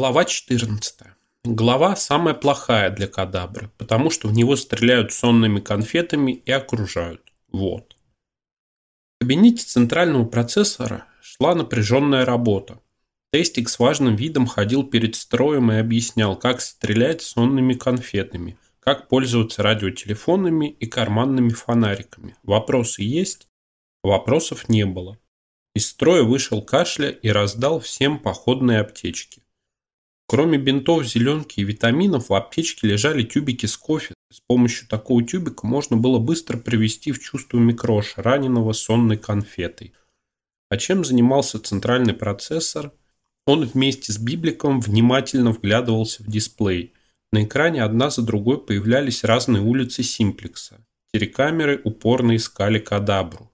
Глава 14. Глава самая плохая для кадабры, потому что в него стреляют сонными конфетами и окружают. Вот. В кабинете центрального процессора шла напряженная работа. Тестик с важным видом ходил перед строем и объяснял, как стрелять сонными конфетами, как пользоваться радиотелефонами и карманными фонариками. Вопросы есть? Вопросов не было. Из строя вышел кашля и раздал всем походные аптечки. Кроме бинтов, зеленки и витаминов, в аптечке лежали тюбики с кофе. С помощью такого тюбика можно было быстро привести в чувство микроша, раненого сонной конфетой. А чем занимался центральный процессор? Он вместе с библиком внимательно вглядывался в дисплей. На экране одна за другой появлялись разные улицы симплекса. Телекамеры упорно искали кадабру.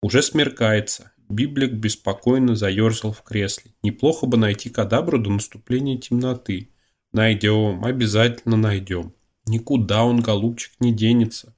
Уже смеркается. Библик беспокойно заерзал в кресле. Неплохо бы найти кадабру до наступления темноты. Найдем, обязательно найдем. Никуда он, голубчик, не денется,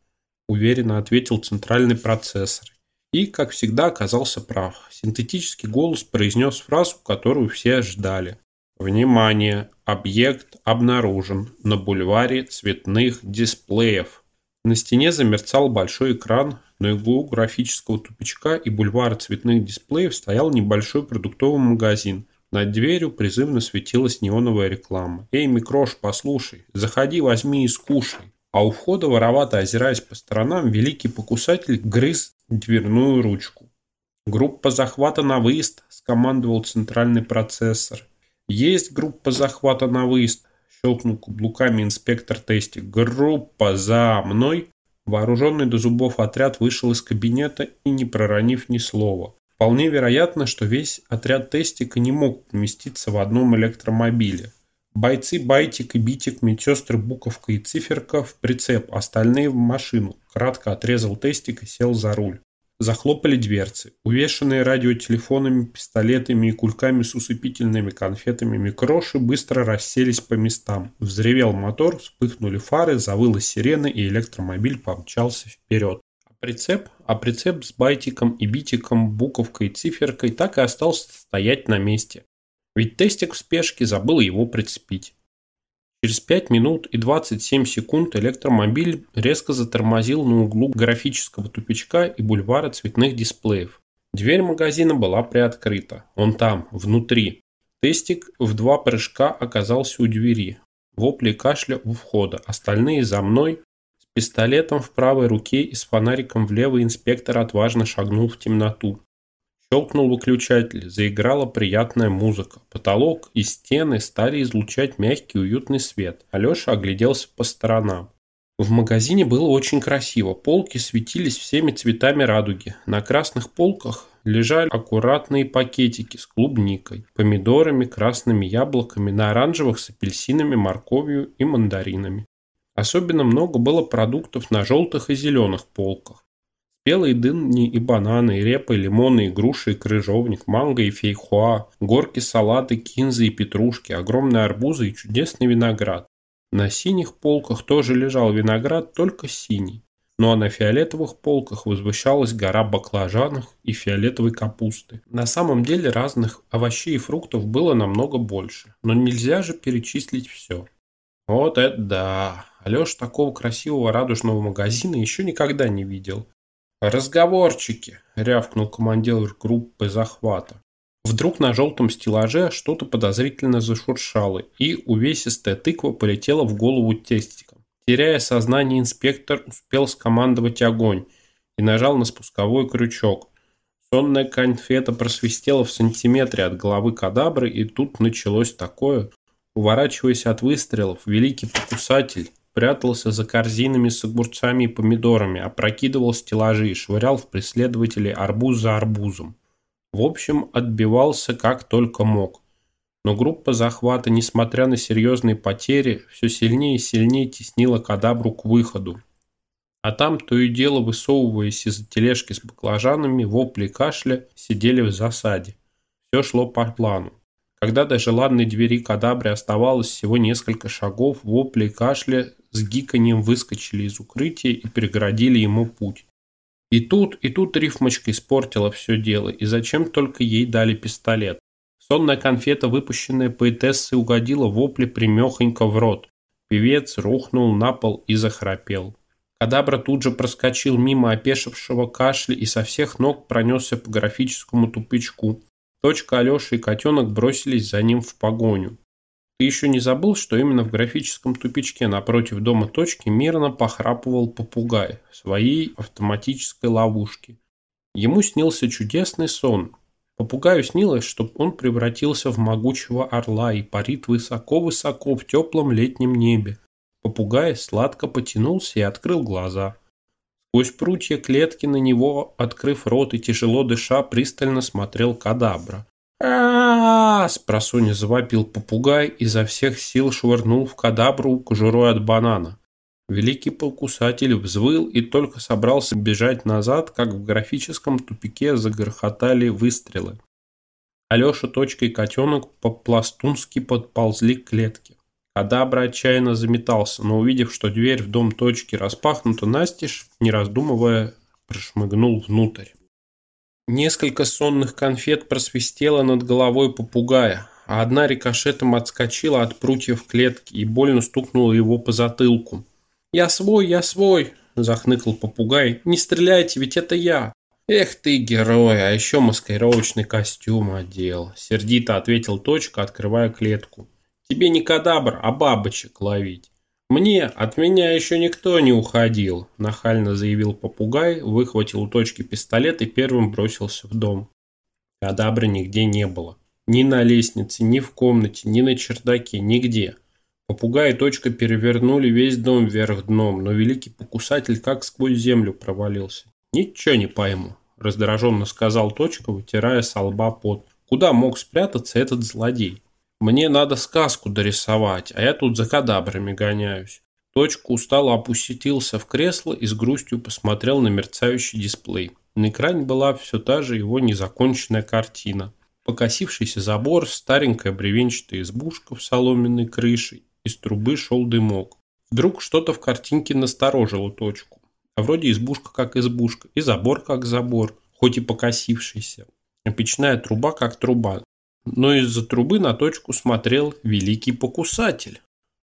уверенно ответил центральный процессор. И, как всегда, оказался прав. Синтетический голос произнес фразу, которую все ждали. Внимание! Объект обнаружен на бульваре цветных дисплеев. На стене замерцал большой экран, на углу графического тупичка и бульвара цветных дисплеев стоял небольшой продуктовый магазин. Над дверью призывно светилась неоновая реклама. «Эй, Микрош, послушай, заходи, возьми и скушай». А у входа, воровато озираясь по сторонам, великий покусатель грыз дверную ручку. «Группа захвата на выезд», – скомандовал центральный процессор. «Есть группа захвата на выезд», – щелкнул каблуками инспектор тестик. «Группа за мной!» Вооруженный до зубов отряд вышел из кабинета и не проронив ни слова. Вполне вероятно, что весь отряд тестика не мог поместиться в одном электромобиле. Бойцы Байтик и Битик, медсестры Буковка и Циферка в прицеп, остальные в машину. Кратко отрезал тестик и сел за руль. Захлопали дверцы. Увешанные радиотелефонами, пистолетами и кульками с усыпительными конфетами микроши быстро расселись по местам. Взревел мотор, вспыхнули фары, завыла сирена и электромобиль помчался вперед. А прицеп, а прицеп с байтиком и битиком, буковкой и циферкой так и остался стоять на месте. Ведь тестик в спешке забыл его прицепить. Через 5 минут и 27 секунд электромобиль резко затормозил на углу графического тупичка и бульвара цветных дисплеев. Дверь магазина была приоткрыта. Он там, внутри. Тестик в два прыжка оказался у двери. Вопли кашля у входа. Остальные за мной. С пистолетом в правой руке и с фонариком в левой инспектор отважно шагнул в темноту. Щелкнул выключатель, заиграла приятная музыка. Потолок и стены стали излучать мягкий уютный свет. Алеша огляделся по сторонам. В магазине было очень красиво. Полки светились всеми цветами радуги. На красных полках лежали аккуратные пакетики с клубникой, помидорами, красными яблоками, на оранжевых с апельсинами, морковью и мандаринами. Особенно много было продуктов на желтых и зеленых полках. Спелые дыни и бананы, репа, лимоны, и груши и крыжовник, манго и фейхоа, горки салаты, кинзы и петрушки, огромные арбузы и чудесный виноград. На синих полках тоже лежал виноград, только синий. Ну а на фиолетовых полках возвышалась гора баклажанов и фиолетовой капусты. На самом деле разных овощей и фруктов было намного больше, но нельзя же перечислить все. Вот это да! Алеша такого красивого радужного магазина еще никогда не видел. «Разговорчики!» – рявкнул командир группы захвата. Вдруг на желтом стеллаже что-то подозрительно зашуршало, и увесистая тыква полетела в голову тестиком. Теряя сознание, инспектор успел скомандовать огонь и нажал на спусковой крючок. Сонная конфета просвистела в сантиметре от головы кадабры, и тут началось такое. Уворачиваясь от выстрелов, великий покусатель прятался за корзинами с огурцами и помидорами, опрокидывал стеллажи и швырял в преследователей арбуз за арбузом. В общем, отбивался как только мог. Но группа захвата, несмотря на серьезные потери, все сильнее и сильнее теснила кадабру к выходу. А там, то и дело высовываясь из-за тележки с баклажанами, вопли и кашля, сидели в засаде. Все шло по плану. Когда до желанной двери кадабры оставалось всего несколько шагов, вопли и кашля с гиканьем выскочили из укрытия и преградили ему путь. И тут, и тут рифмочка испортила все дело, и зачем только ей дали пистолет. Сонная конфета, выпущенная поэтессой, угодила вопли примехонько в рот. Певец рухнул на пол и захрапел. Кадабра тут же проскочил мимо опешившего кашля и со всех ног пронесся по графическому тупичку. Точка Алеша и котенок бросились за ним в погоню. Ты еще не забыл, что именно в графическом тупичке напротив дома точки мирно похрапывал попугай в своей автоматической ловушке. Ему снился чудесный сон. Попугаю снилось, что он превратился в могучего орла и парит высоко-высоко в теплом летнем небе. Попугай сладко потянулся и открыл глаза. Сквозь прутья клетки на него, открыв рот и тяжело дыша, пристально смотрел кадабра. а с просонья завопил попугай, изо всех сил швырнул в кадабру кожурой от банана. Великий покусатель взвыл и только собрался бежать назад, как в графическом тупике загрохотали выстрелы. Алеша, точка котенок по-пластунски подползли к клетке. Кадабра отчаянно заметался, но увидев, что дверь в дом точки распахнута настежь, не раздумывая, прошмыгнул внутрь. Несколько сонных конфет просвистело над головой попугая, а одна рикошетом отскочила от прутьев клетки и больно стукнула его по затылку. «Я свой, я свой!» – захныкал попугай. «Не стреляйте, ведь это я!» «Эх ты, герой, а еще маскировочный костюм одел!» – сердито ответил Точка, открывая клетку. Тебе не кадабр, а бабочек ловить. Мне от меня еще никто не уходил, нахально заявил попугай, выхватил у точки пистолет и первым бросился в дом. Кадабра нигде не было. Ни на лестнице, ни в комнате, ни на чердаке, нигде. Попугай и точка перевернули весь дом вверх дном, но великий покусатель как сквозь землю провалился. «Ничего не пойму», – раздраженно сказал точка, вытирая со лба пот. «Куда мог спрятаться этот злодей?» Мне надо сказку дорисовать, а я тут за кадабрами гоняюсь. Точку устало опустился в кресло и с грустью посмотрел на мерцающий дисплей. На экране была все та же его незаконченная картина. Покосившийся забор, старенькая бревенчатая избушка в соломенной крыше, из трубы шел дымок. Вдруг что-то в картинке насторожило точку. А вроде избушка как избушка, и забор как забор, хоть и покосившийся. А печная труба как труба, но из-за трубы на точку смотрел великий покусатель.